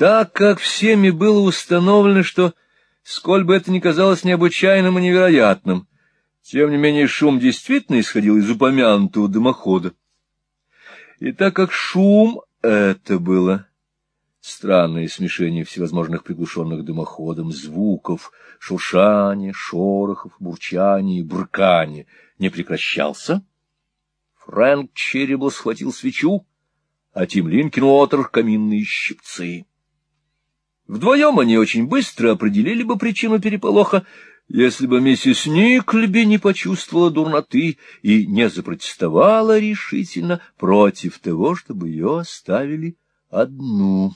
Так как всеми было установлено, что, сколь бы это ни казалось необычайным и невероятным, тем не менее шум действительно исходил из упомянутого дымохода. И так как шум это было странное смешение всевозможных приглушенных дымоходом звуков, шуршания, шорохов, бурчания и брыкания не прекращался, Фрэнк Черебл схватил свечу, а Тим Линкинуотер каминные щипцы. Вдвоем они очень быстро определили бы причину переполоха, если бы миссис Никльби не почувствовала дурноты и не запротестовала решительно против того, чтобы ее оставили одну.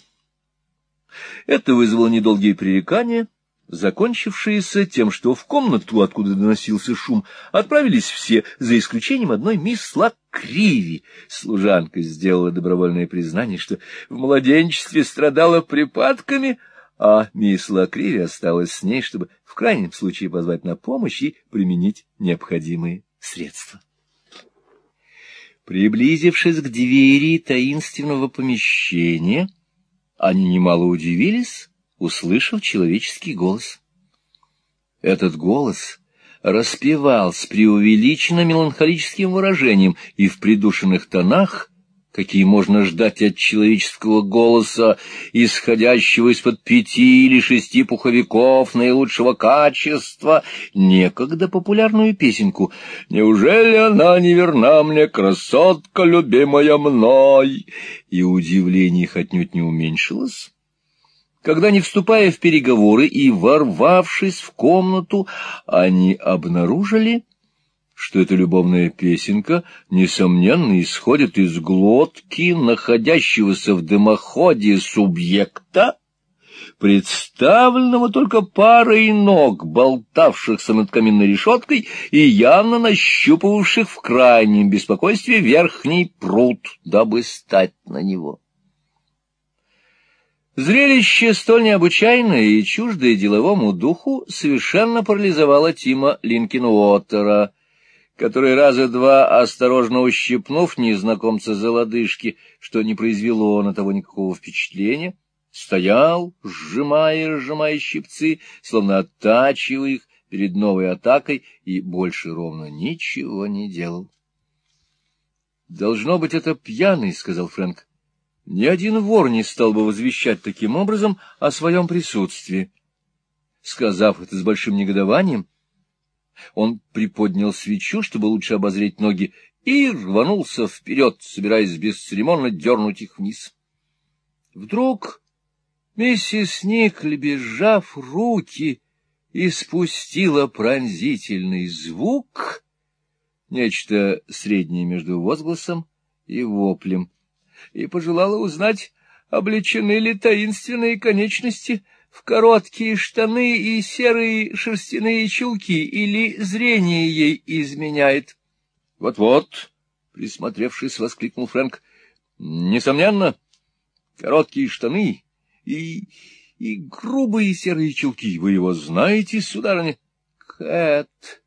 Это вызвало недолгие пререкания, закончившиеся тем, что в комнату, откуда доносился шум, отправились все, за исключением одной мисс Лакриви. Служанка сделала добровольное признание, что в младенчестве страдала припадками, а мисс Лакриви осталась с ней, чтобы в крайнем случае позвать на помощь и применить необходимые средства. Приблизившись к двери таинственного помещения, они немало удивились, услышав человеческий голос. Этот голос распевал с преувеличенно меланхолическим выражением и в придушенных тонах, какие можно ждать от человеческого голоса, исходящего из-под пяти или шести пуховиков наилучшего качества, некогда популярную песенку «Неужели она не верна мне, красотка, любимая мной?» И удивление их отнюдь не уменьшилось когда, не вступая в переговоры и ворвавшись в комнату, они обнаружили, что эта любовная песенка, несомненно, исходит из глотки находящегося в дымоходе субъекта, представленного только парой ног, болтавшихся над каминной решеткой и явно нащупывавших в крайнем беспокойстве верхний пруд, дабы стать на него. Зрелище столь необычайное и чуждое деловому духу совершенно парализовало Тима Линкенуоттера, который раза два, осторожно ущипнув незнакомца за лодыжки, что не произвело на того никакого впечатления, стоял, сжимая и разжимая щипцы, словно оттачивая их перед новой атакой, и больше ровно ничего не делал. — Должно быть, это пьяный, — сказал Фрэнк. Ни один вор не стал бы возвещать таким образом о своем присутствии. Сказав это с большим негодованием, он приподнял свечу, чтобы лучше обозреть ноги, и рванулся вперед, собираясь бесцеремонно дернуть их вниз. Вдруг миссис Никлеби, сжав руки, испустила пронзительный звук, нечто среднее между возгласом и воплем и пожелала узнать, облечены ли таинственные конечности в короткие штаны и серые шерстяные чулки, или зрение ей изменяет. Вот — Вот-вот, — присмотревшись, воскликнул Фрэнк, — несомненно, короткие штаны и... и грубые серые чулки. Вы его знаете, сударыня? — Кэт,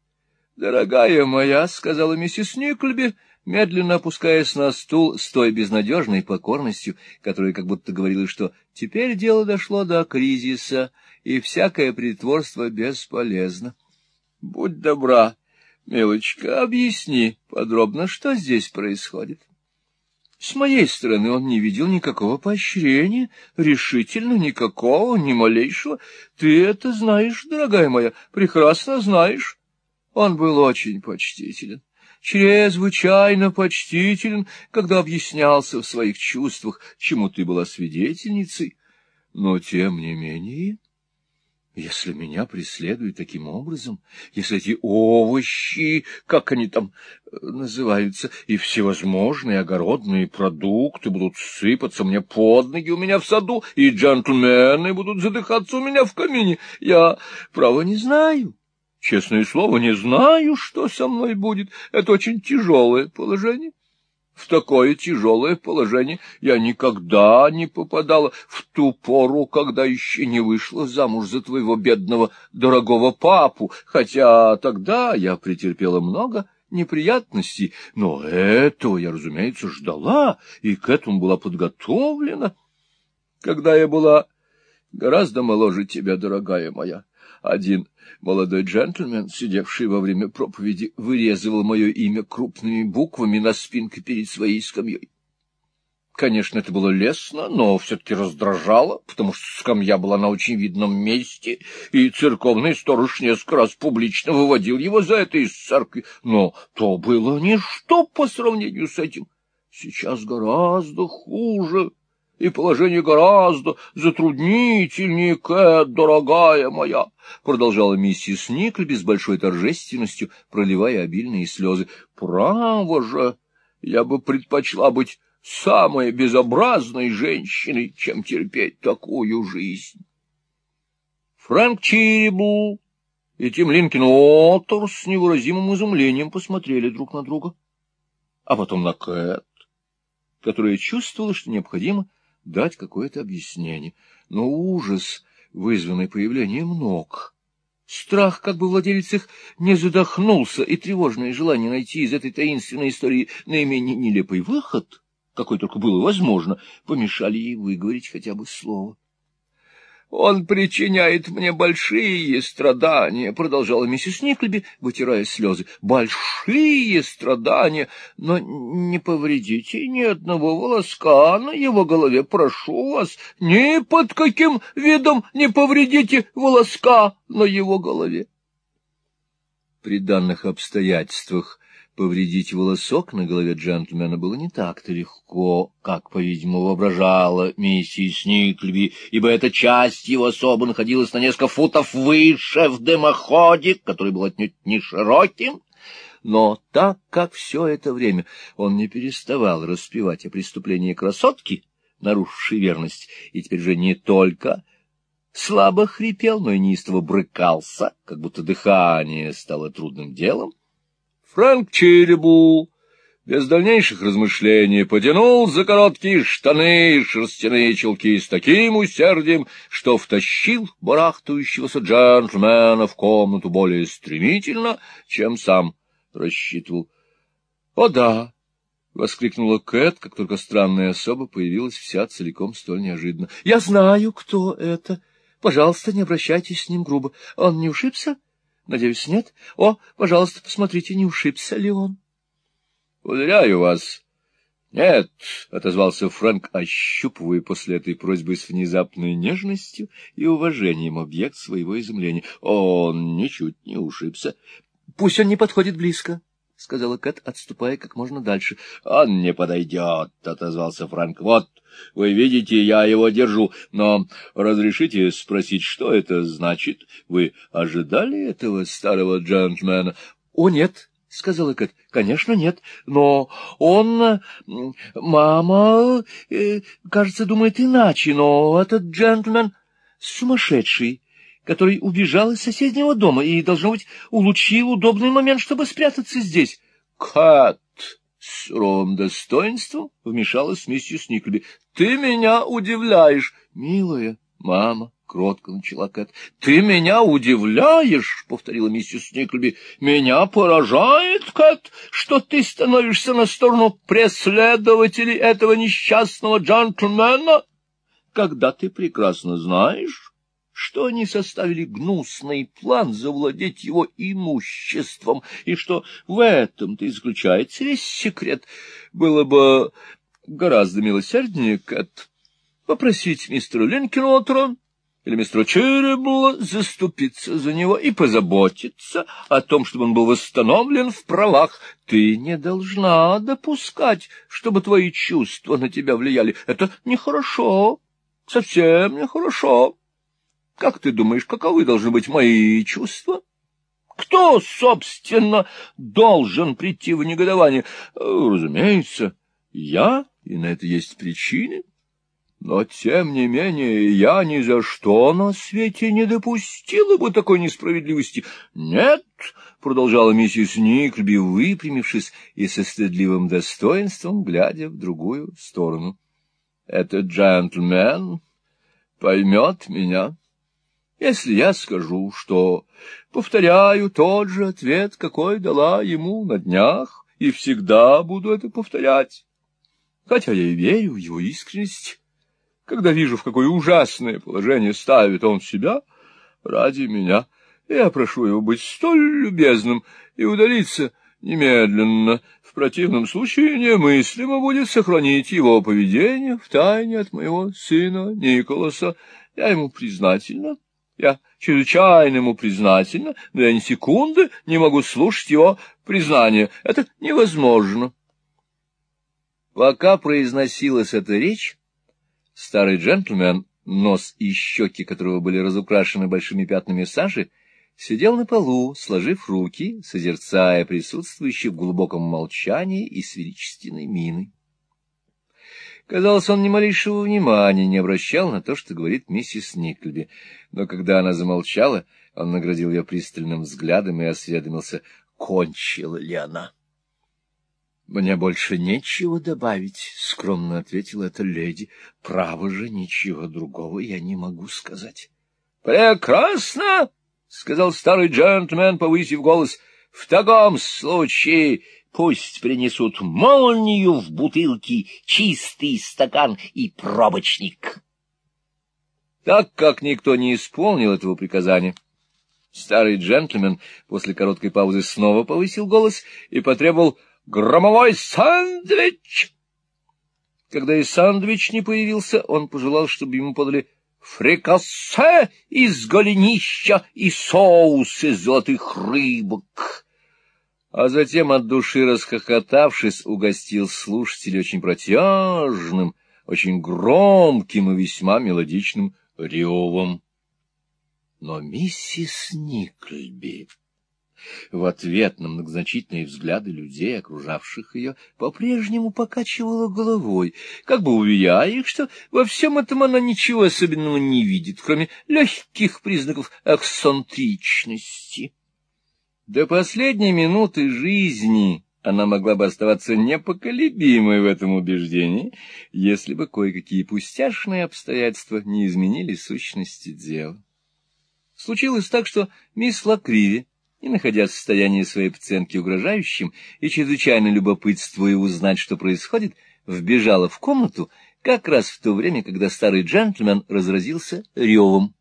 дорогая моя, — сказала миссис Никльби, — медленно опускаясь на стул с той безнадежной покорностью, которая как будто говорила, что теперь дело дошло до кризиса, и всякое притворство бесполезно. — Будь добра, милочка, объясни подробно, что здесь происходит. С моей стороны он не видел никакого поощрения, решительно никакого, ни малейшего. Ты это знаешь, дорогая моя, прекрасно знаешь. Он был очень почтителен чрезвычайно почтителен, когда объяснялся в своих чувствах, чему ты была свидетельницей. Но, тем не менее, если меня преследуют таким образом, если эти овощи, как они там э, называются, и всевозможные огородные продукты будут сыпаться мне под ноги у меня в саду, и джентльмены будут задыхаться у меня в камине, я, право, не знаю. Честное слово, не знаю, что со мной будет. Это очень тяжелое положение. В такое тяжелое положение я никогда не попадала в ту пору, когда еще не вышла замуж за твоего бедного дорогого папу, хотя тогда я претерпела много неприятностей, но этого я, разумеется, ждала и к этому была подготовлена. когда я была гораздо моложе тебя, дорогая моя. Один молодой джентльмен, сидевший во время проповеди, вырезывал мое имя крупными буквами на спинке перед своей скамьей. Конечно, это было лестно, но все-таки раздражало, потому что скамья была на очень видном месте, и церковный сторож несколько раз публично выводил его за это из церкви. Но то было ничто по сравнению с этим. Сейчас гораздо хуже, и положение гораздо затруднительнее, Кэт, дорогая моя, — продолжала миссис Никльби с большой торжественностью, проливая обильные слезы. — Право же, я бы предпочла быть самой безобразной женщиной, чем терпеть такую жизнь. Фрэнк Чирибу и Тим Линкин Оттер с невыразимым изумлением посмотрели друг на друга, а потом на Кэт, которая чувствовала, что необходимо дать какое-то объяснение, но ужас, вызванный появлением ног, страх, как бы владелец их не задохнулся, и тревожное желание найти из этой таинственной истории наименее нелепый выход — какой только было возможно, помешали ей выговорить хотя бы слово. — Он причиняет мне большие страдания, — продолжала миссис Никлеби, вытирая слезы. — Большие страдания, но не повредите ни одного волоска на его голове, прошу вас. Ни под каким видом не повредите волоска на его голове. При данных обстоятельствах Повредить волосок на голове джентльмена было не так-то легко, как, по-видимому, воображала миссис Никльби, ибо эта часть его особо находилась на несколько футов выше в дымоходе, который был отнюдь не широким. Но так как все это время он не переставал распевать о преступлении красотки, нарушившей верность, и теперь же не только слабо хрипел, но и неистово брыкался, как будто дыхание стало трудным делом, Фрэнк Чирибу без дальнейших размышлений потянул за короткие штаны и шерстяные челки с таким усердием, что втащил барахтающегося джентльмена в комнату более стремительно, чем сам рассчитывал. — О да! — воскликнула Кэт, как только странная особа появилась вся целиком столь неожиданно. — Я знаю, кто это. Пожалуйста, не обращайтесь с ним грубо. Он не ушибся? — Надеюсь, нет? О, пожалуйста, посмотрите, не ушибся ли он? — Уверяю вас. — Нет, — отозвался Фрэнк, ощупывая после этой просьбы с внезапной нежностью и уважением объект своего изумления. Он ничуть не ушибся. — Пусть он не подходит близко, — сказала Кэт, отступая как можно дальше. — Он не подойдет, — отозвался Фрэнк. — Вот, вы видите, я его держу. Но разрешите спросить, что это значит? Вы ожидали этого старого джентльмена? — О, нет, — сказала Кэт. — Конечно, нет. Но он... Мама, э, кажется, думает иначе, но этот джентльмен сумасшедший который убежал из соседнего дома и, должно быть, улучил удобный момент, чтобы спрятаться здесь. — Кэт! С суровым достоинством вмешалась миссис Никлеби. — Ты меня удивляешь, милая мама. — кротко начала Кэт. — Ты меня удивляешь, — повторила миссис Никлеби. — Меня поражает, Кэт, что ты становишься на сторону преследователей этого несчастного джентльмена, когда ты прекрасно знаешь, что они составили гнусный план завладеть его имуществом, и что в этом-то и заключается весь секрет. Было бы гораздо милосерднее, Кэт, попросить мистера Линкенотера или мистера Черебла заступиться за него и позаботиться о том, чтобы он был восстановлен в правах. Ты не должна допускать, чтобы твои чувства на тебя влияли. Это нехорошо, совсем нехорошо. Как ты думаешь, каковы должны быть мои чувства? Кто, собственно, должен прийти в негодование? Разумеется, я, и на это есть причины. Но, тем не менее, я ни за что на свете не допустила бы такой несправедливости. Нет, — продолжала миссис Никльби, выпрямившись и со стыдливым достоинством, глядя в другую сторону. — Этот джентльмен поймет меня. Если я скажу, что повторяю тот же ответ, какой дала ему на днях, и всегда буду это повторять, хотя я и верю в его искренность, когда вижу, в какое ужасное положение ставит он себя ради меня. Я прошу его быть столь любезным и удалиться немедленно. В противном случае немыслимо будет сохранить его поведение в тайне от моего сына Николаса. Я ему признательна. Я чрезвычайно ему признательна, но я ни секунды не могу слушать его признания. Это невозможно. Пока произносилась эта речь, старый джентльмен, нос и щеки которого были разукрашены большими пятнами сажи, сидел на полу, сложив руки, созерцая присутствующих в глубоком молчании и с величественной миной. Казалось, он ни малейшего внимания не обращал на то, что говорит миссис Никльби, но когда она замолчала, он наградил ее пристальным взглядом и осведомился, кончила ли она. — Мне больше нечего добавить, — скромно ответила эта леди. — Право же, ничего другого я не могу сказать. — Прекрасно! — сказал старый джентльмен, повысив голос. — В таком случае пусть принесут молнию в бутылке, чистый стакан и пробочник. Так как никто не исполнил этого приказания, старый джентльмен после короткой паузы снова повысил голос и потребовал «громовой сандвич!». Когда и сандвич не появился, он пожелал, чтобы ему подали фрикасе из голенища и соус из золотых рыбок. А затем, от души расхохотавшись, угостил слушателей очень протяжным, очень громким и весьма мелодичным ревом. Но миссис Никльби в ответ на многозначительные взгляды людей, окружавших ее, по-прежнему покачивала головой, как бы уверяя их, что во всем этом она ничего особенного не видит, кроме легких признаков эксцентричности. До последней минуты жизни она могла бы оставаться непоколебимой в этом убеждении, если бы кое-какие пустяшные обстоятельства не изменили сущности дела. Случилось так, что мисс Лакриви не находя состояние своей пациентки угрожающим и чрезвычайно любопытствуя узнать, что происходит, вбежала в комнату как раз в то время, когда старый джентльмен разразился ревом.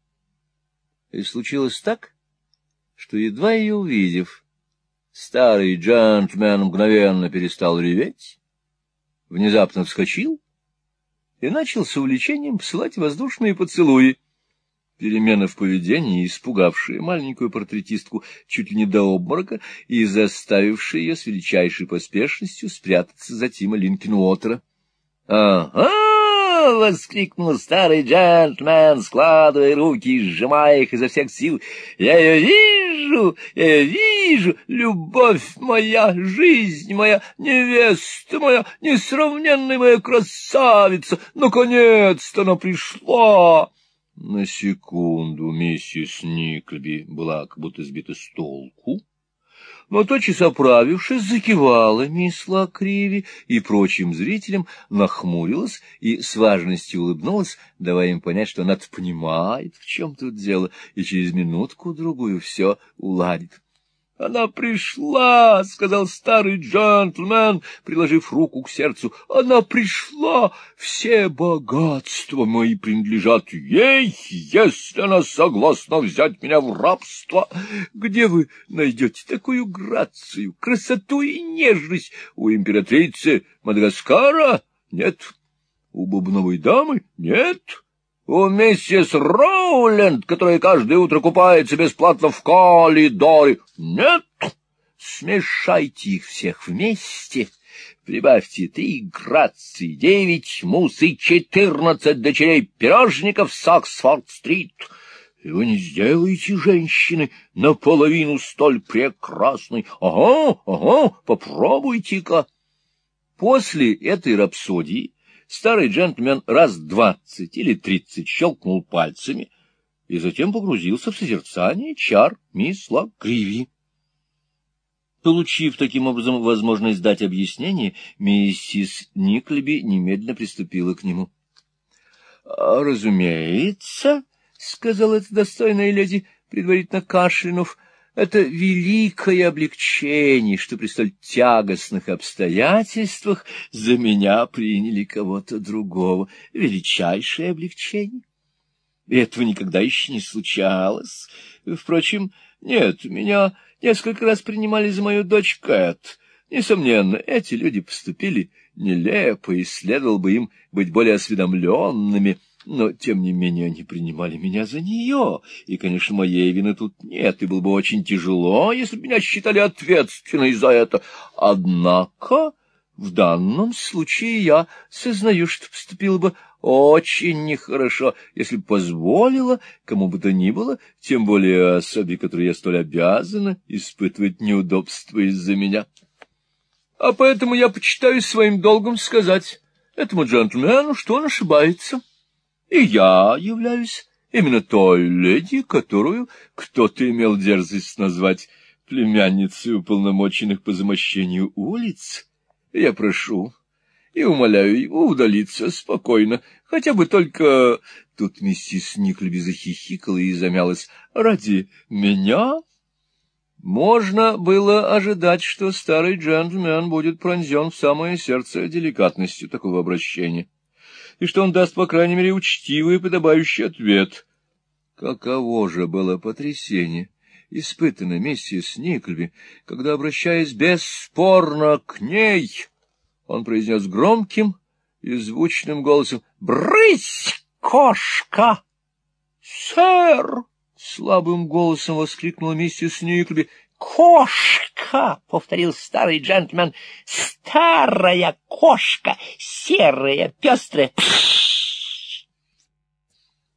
И случилось так, что, едва ее увидев, старый джентльмен мгновенно перестал реветь, внезапно вскочил и начал с увлечением посылать воздушные поцелуи, Перемена в поведении, испугавшая маленькую портретистку чуть ли не до обморока и заставившая ее с величайшей поспешностью спрятаться за Тима Линкенуотера. «Ага!» — воскликнул старый джентльмен, складывая руки и сжимая их изо всех сил. «Я ее вижу! Я ее вижу! Любовь моя, жизнь моя, невеста моя, несравненная моя красавица! Наконец-то она пришла!» На секунду миссис Никльби была как будто сбита с толку, но тотчас оправившись, закивала мисс Лакриви и прочим зрителям нахмурилась и с важностью улыбнулась, давая им понять, что она понимает, в чем тут дело, и через минутку-другую все уладит. — Она пришла, — сказал старый джентльмен, приложив руку к сердцу. — Она пришла. Все богатства мои принадлежат ей, если она согласна взять меня в рабство. Где вы найдете такую грацию, красоту и нежность? У императрицы Мадагаскара? Нет. У бубновой дамы? Нет. У миссис Роуленд, которая каждое утро купается бесплатно в коридоре. Нет, смешайте их всех вместе, прибавьте три грации, девять мус и четырнадцать дочерей пирожников с Оксфорд-стрит, и вы не сделаете женщины наполовину столь прекрасной. Ага, ага, попробуйте-ка. После этой рапсодии старый джентльмен раз двадцать или тридцать щелкнул пальцами и затем погрузился в созерцание чар мисс Лакриви. Получив таким образом возможность дать объяснение, миссис Никлеби немедленно приступила к нему. — Разумеется, — сказала эта достойная леди, предварительно кашлянув, Это великое облегчение, что при столь тягостных обстоятельствах за меня приняли кого-то другого. Величайшее облегчение. Этого никогда еще не случалось. Впрочем, нет, меня несколько раз принимали за мою дочь Кэт. Несомненно, эти люди поступили нелепо, и следовало бы им быть более осведомленными, но, тем не менее, они принимали меня за нее, и, конечно, моей вины тут нет, и было бы очень тяжело, если бы меня считали ответственной за это. Однако, в данном случае я сознаю, что поступила бы очень нехорошо, если бы позволила кому бы то ни было, тем более особе, которой я столь обязана, испытывать неудобства из-за меня. А поэтому я почитаю своим долгом сказать этому джентльмену, что он ошибается. И я являюсь именно той леди, которую кто-то имел дерзость назвать племянницей уполномоченных по замощению улиц. Я прошу и умоляю его удалиться спокойно, хотя бы только... Тут миссис Никлеби захихикала и замялась. Ради меня можно было ожидать, что старый джентльмен будет пронзен в самое сердце деликатностью такого обращения, и что он даст, по крайней мере, учтивый и подобающий ответ. Каково же было потрясение, испытанное миссис Никльби, когда, обращаясь бесспорно к ней, он произнес громким и звучным голосом «Брысь, кошка!» «Сэр!» слабым голосом воскликнула миссис Никлби. «Кошка!» — повторил старый джентльмен. «Старая кошка! Серая, пестрая!»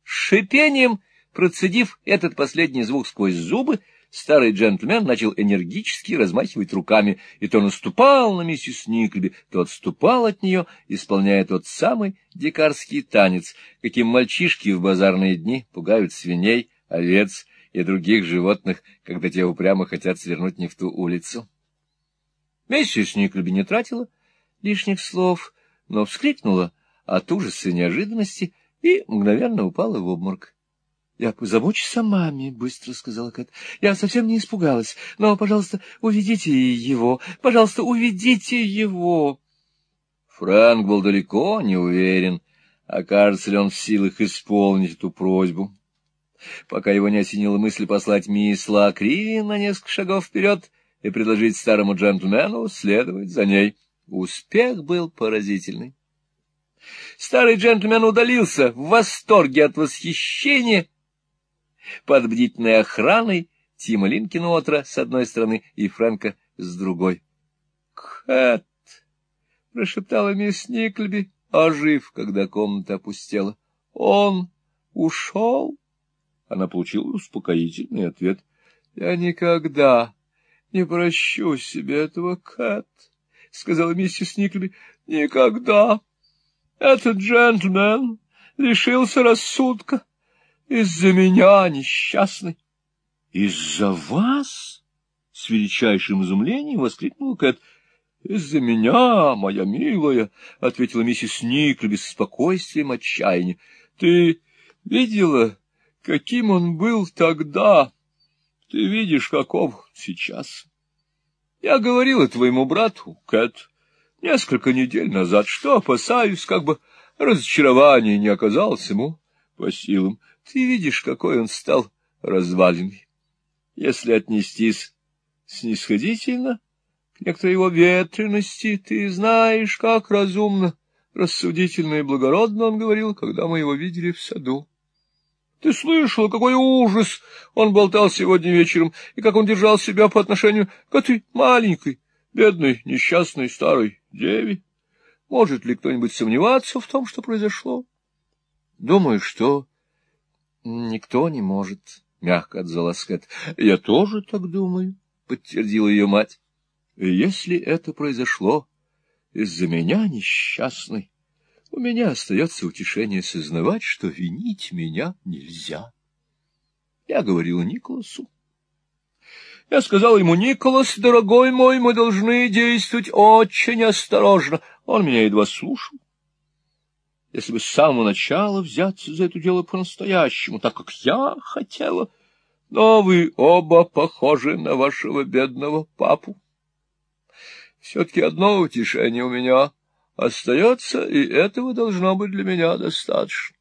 Шипением, процедив этот последний звук сквозь зубы, старый джентльмен начал энергически размахивать руками, и то наступал на миссис Никлеби, то отступал от нее, исполняя тот самый дикарский танец, каким мальчишки в базарные дни пугают свиней, овец и других животных, когда те упрямо хотят свернуть не в ту улицу. Миссис Никлеби не тратила лишних слов, но вскрикнула от ужаса и неожиданности и мгновенно упала в обморок. — Я позабочусь о маме, — быстро сказала Кэт. — Я совсем не испугалась, но, пожалуйста, уведите его, пожалуйста, уведите его. Фрэнк был далеко не уверен, окажется ли он в силах исполнить эту просьбу пока его не осенила мысль послать мисс Лакри на несколько шагов вперед и предложить старому джентльмену следовать за ней. Успех был поразительный. Старый джентльмен удалился в восторге от восхищения под бдительной охраной Тима Линкенотера с одной стороны и Фрэнка с другой. — Кэт! — прошептала мисс Никльби, ожив, когда комната опустела. — Он ушел? Она получила успокоительный ответ. — Я никогда не прощу себе этого, Кэт, — сказала миссис Никлеби. — Никогда. Этот джентльмен лишился рассудка из-за меня, несчастный. — Из-за вас? — с величайшим изумлением воскликнула Кэт. — Из-за меня, моя милая, — ответила миссис Никлеби с спокойствием отчаяния. — Ты видела каким он был тогда, ты видишь, каков сейчас. Я говорила твоему брату, Кэт, несколько недель назад, что опасаюсь, как бы разочарование не оказалось ему по силам. Ты видишь, какой он стал разваленный. Если отнестись снисходительно к некоторой его ветренности, ты знаешь, как разумно, рассудительно и благородно он говорил, когда мы его видели в саду. Ты слышала, какой ужас он болтал сегодня вечером, и как он держал себя по отношению к этой маленькой, бедной, несчастной старой деве? Может ли кто-нибудь сомневаться в том, что произошло? Думаю, что никто не может, — мягко отзалась Кэт. — Я тоже так думаю, — подтвердила ее мать. — Если это произошло из-за меня несчастной, у меня остается утешение сознавать, что винить меня нельзя. Я говорила Николасу. Я сказал ему, Николас, дорогой мой, мы должны действовать очень осторожно. Он меня едва слушал. Если бы с самого начала взяться за это дело по-настоящему, так как я хотела, но вы оба похожи на вашего бедного папу. Все-таки одно утешение у меня остается, и этого должно быть для меня достаточно.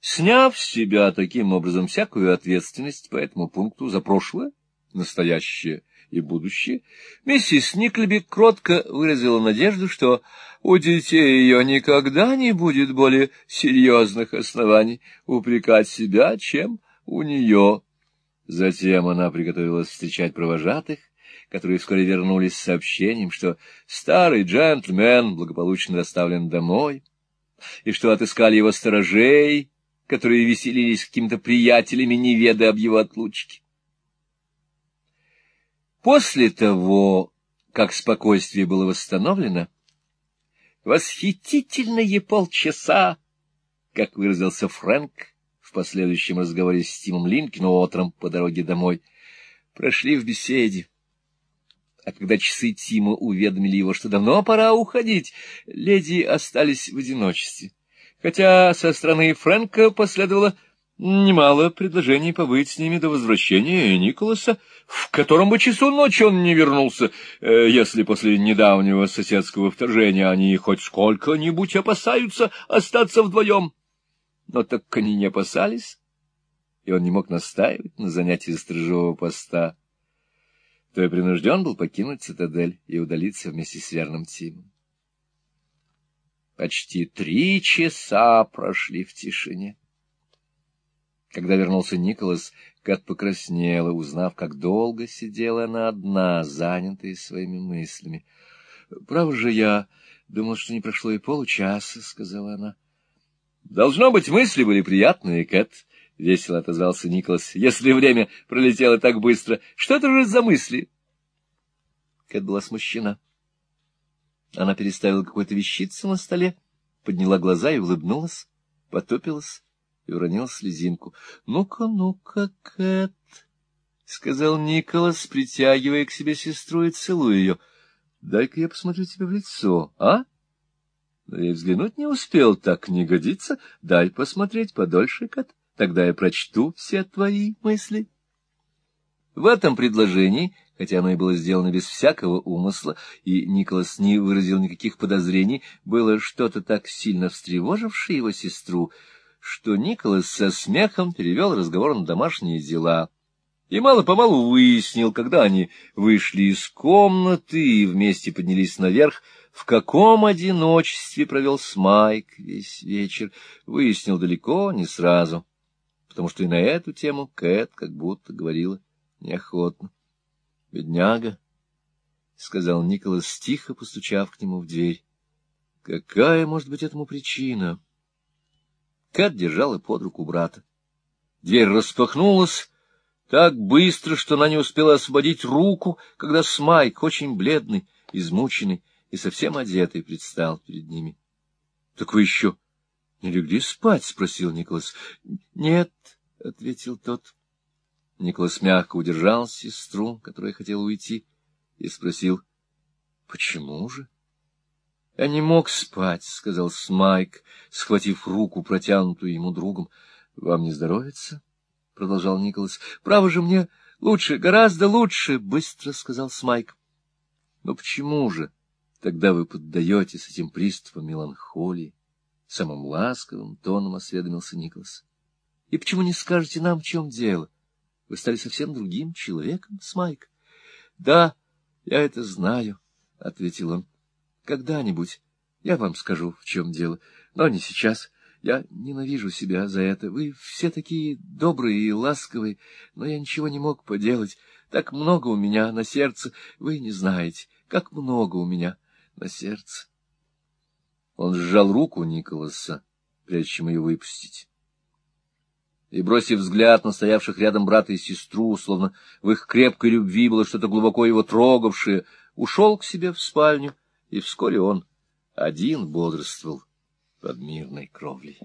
Сняв с себя таким образом всякую ответственность по этому пункту за прошлое, настоящее и будущее, миссис Никлеби кротко выразила надежду, что у детей ее никогда не будет более серьезных оснований упрекать себя, чем у нее. Затем она приготовилась встречать провожатых, которые вскоре вернулись с сообщением, что старый джентльмен благополучно доставлен домой, и что отыскали его сторожей, которые веселились какими-то приятелями, не ведая об его отлучке. После того, как спокойствие было восстановлено, восхитительные полчаса, как выразился Фрэнк в последующем разговоре с Тимом Линкеном по дороге домой, прошли в беседе. А когда часы Тима уведомили его, что давно пора уходить, леди остались в одиночестве. Хотя со стороны Фрэнка последовало немало предложений побыть с ними до возвращения Николаса, в котором бы часу ночи он не вернулся, э, если после недавнего соседского вторжения они хоть сколько-нибудь опасаются остаться вдвоем. Но так они не опасались, и он не мог настаивать на занятии сторожевого поста, то и принужден был покинуть цитадель и удалиться вместе с верным Тимом. Почти три часа прошли в тишине. Когда вернулся Николас, Кат покраснела, узнав, как долго сидела она одна, занятая своими мыслями. — Право же я думал, что не прошло и получаса, — сказала она. — Должно быть, мысли были приятные, Кэт, — весело отозвался Николас, — если время пролетело так быстро. Что это же за мысли? Кэт была смущена. Она переставила какую-то вещицу на столе, подняла глаза и улыбнулась, потупилась и уронил слезинку. — Ну-ка, ну-ка, Кэт, — сказал Николас, притягивая к себе сестру и целуя ее. — Дай-ка я посмотрю тебе в лицо, а? Но я взглянуть не успел, так не годится. Дай посмотреть подольше, Кэт, тогда я прочту все твои мысли. В этом предложении, хотя оно и было сделано без всякого умысла, и Николас не выразил никаких подозрений, было что-то так сильно встревожившее его сестру, что Николас со смехом перевел разговор на домашние дела и мало-помалу выяснил, когда они вышли из комнаты и вместе поднялись наверх, в каком одиночестве провел Смайк весь вечер, выяснил далеко не сразу, потому что и на эту тему Кэт как будто говорила неохотно. — Бедняга, — сказал Николас, тихо постучав к нему в дверь. — Какая может быть этому причина? — Кэт держала под руку брата. Дверь распахнулась так быстро, что она не успела освободить руку, когда Смайк, очень бледный, измученный и совсем одетый, предстал перед ними. — Так вы еще не легли спать? — спросил Николас. — Нет, — ответил тот. Николас мягко удержал сестру, которая хотела уйти, и спросил, — Почему же? —— Я не мог спать, — сказал Смайк, схватив руку, протянутую ему другом. — Вам не здоровится? — продолжал Николас. — Право же мне лучше, гораздо лучше, — быстро сказал Смайк. — Но почему же тогда вы поддаетесь этим приступам меланхолии? Самым ласковым тоном осведомился Николас. — И почему не скажете нам, в чем дело? Вы стали совсем другим человеком, Смайк. — Да, я это знаю, — ответил он. Когда-нибудь я вам скажу, в чем дело, но не сейчас. Я ненавижу себя за это. Вы все такие добрые и ласковые, но я ничего не мог поделать. Так много у меня на сердце, вы не знаете, как много у меня на сердце. Он сжал руку Николаса, прежде чем ее выпустить. И, бросив взгляд на стоявших рядом брата и сестру, словно в их крепкой любви было что-то глубоко его трогавшее, ушел к себе в спальню, и вскоре он один бодрствовал под мирной кровлей.